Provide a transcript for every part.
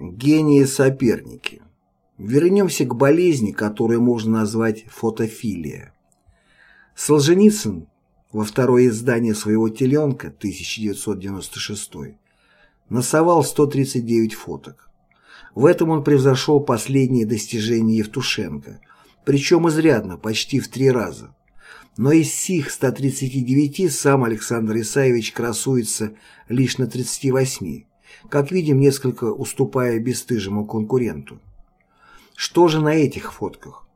Гении-соперники. Вернемся к болезни, которую можно назвать фотофилия. Солженицын во второе издание своего «Теленка» 1996 насовал 139 фоток. В этом он превзошел последние достижения Евтушенко, причем изрядно, почти в три раза. Но из сих 139 сам Александр Исаевич красуется лишь на 38 как видим, несколько уступая бесстыжему конкуренту. Что же на этих фотках?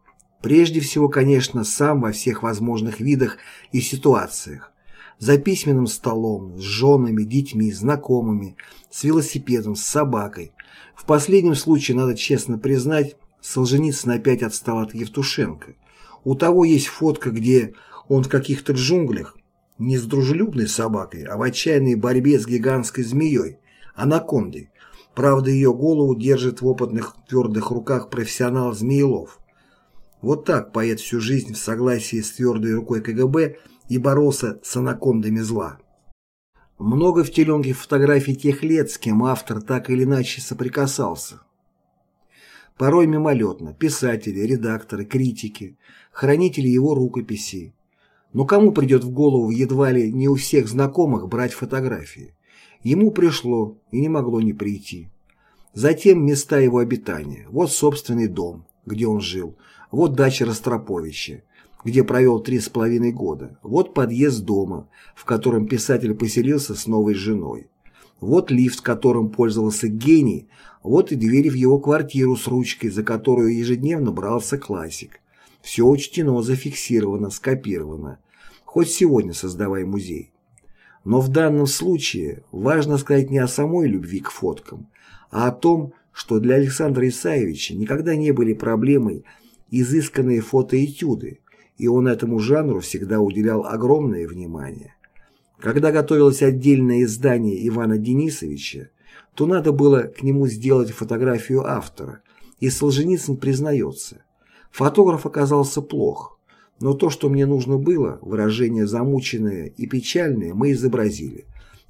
Прежде всего, конечно, сам во всех возможных видах и ситуациях. За письменным столом, с женами, детьми, знакомыми, с велосипедом, с собакой. В последнем случае, надо честно признать, Солженицын опять отстал от Евтушенко. У того есть фотка, где он в каких-то джунглях, не с дружелюбной собакой, а в отчаянной борьбе с гигантской змеей, анакондой. Правда, ее голову держит в опытных твердых руках профессионал Змеелов. Вот так поэт всю жизнь в согласии с твердой рукой КГБ и боролся с анакондами зла. Много в теленке фотографий тех лет, с кем автор так или иначе соприкасался. Порой мимолетно, писатели, редакторы, критики, хранители его рукописей. Но кому придет в голову едва ли не у всех знакомых брать фотографии? Ему пришло и не могло не прийти. Затем места его обитания. Вот собственный дом, где он жил. Вот дача Ростроповича, где провел три с половиной года. Вот подъезд дома, в котором писатель поселился с новой женой. Вот лифт, которым пользовался гений. Вот и двери в его квартиру с ручкой, за которую ежедневно брался классик. Все учтено, зафиксировано, скопировано. Хоть сегодня создавай музей. Но в данном случае важно сказать не о самой любви к фоткам, а о том, что для Александра Исаевича никогда не были проблемой изысканные фотоэтюды, и он этому жанру всегда уделял огромное внимание. Когда готовилось отдельное издание Ивана Денисовича, то надо было к нему сделать фотографию автора, и Солженицын признается. Фотограф оказался плох, но то, что мне нужно было, выражение замученное и печальное, мы изобразили.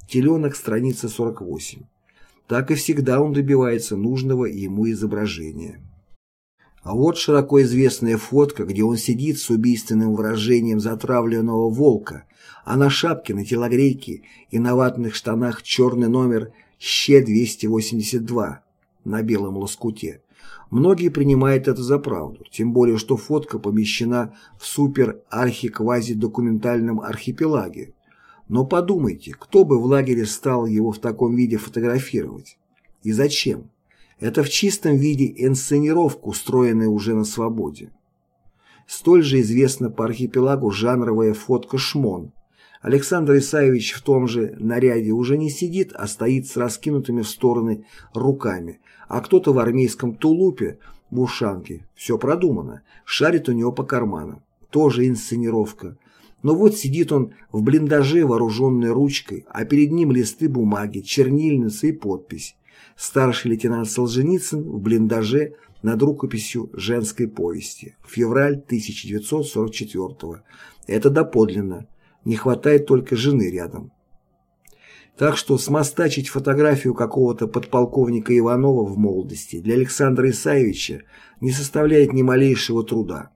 Теленок, страница 48. Так и всегда он добивается нужного ему изображения. А вот широко известная фотка, где он сидит с убийственным выражением затравленного волка, а на шапке, на телогрейке и на ватных штанах черный номер ЩЕ-282 на белом лоскуте. Многие принимают это за правду, тем более что фотка помещена в супер-архи-квази-документальном архипелаге. Но подумайте, кто бы в лагере стал его в таком виде фотографировать? И зачем? Это в чистом виде инсценировка, устроенная уже на свободе. Столь же известна по архипелагу жанровая фотка «Шмон». Александр Исаевич в том же наряде уже не сидит, а стоит с раскинутыми в стороны руками, а кто-то в армейском тулупе, в ушанке, все продумано, шарит у него по карманам. Тоже инсценировка. Но вот сидит он в блиндаже, вооруженной ручкой, а перед ним листы бумаги, чернильница и подпись. Старший лейтенант Солженицын в блиндаже над рукописью женской повести. Февраль 1944 -го. Это доподлинно. Не хватает только жены рядом. Так что смастачить фотографию какого-то подполковника Иванова в молодости для Александра Исаевича не составляет ни малейшего труда.